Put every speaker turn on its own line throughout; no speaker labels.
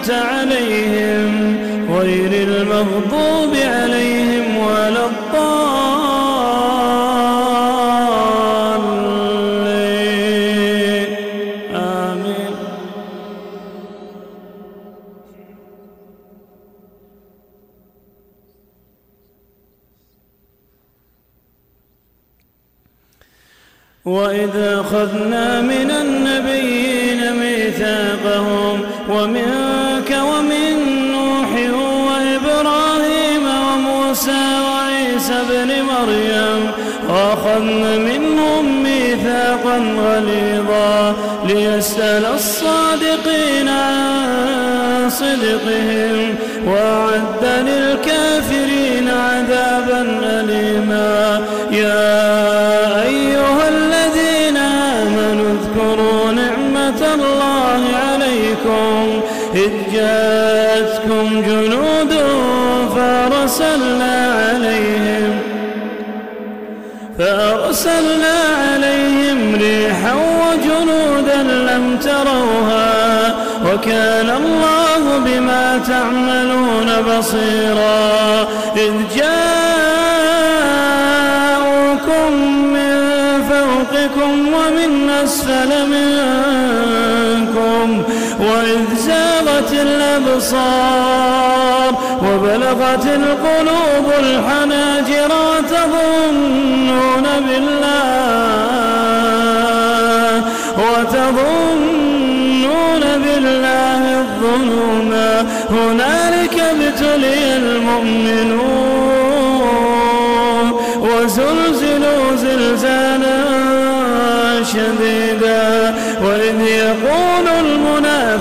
أنعمت عليهم غير المغضوب عليهم ولا الضالين. آمين. وإذا أخذنا من النبيين ميثاقهم ومن وموسى وعيسى ابن مريم وأخذنا منهم ميثاقا غليظا ليسأل الصادقين عن صدقهم وأعد للكافرين عذابا أليما. يا أيها الذين آمنوا اذكروا نعمة الله عليكم إذ جاءتكم جنود فأرسلنا عليهم فأرسلنا عليهم ريحا وجنودا لم تروها وكان الله بما تعملون بصيرا إذ جاءوكم من فوقكم ومن أسفل منكم وإذ زاغت الأبصار وبلغت القلوب الحناجر وتظنون بالله وتظنون بالله الظنونا هنالك ابتلي المؤمنون وزلزلوا زلزالا شديدا وإذ يقول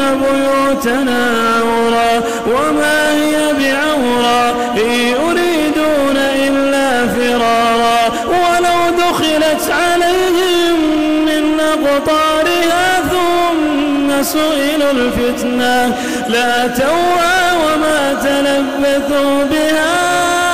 بيوتنا عورا وما هي بعورا؟ إن يريدون إلا فرارا. ولو دخلت عليهم من أقطارها ثم سئلوا الفتنة لاتوها وما تلبثوا بها.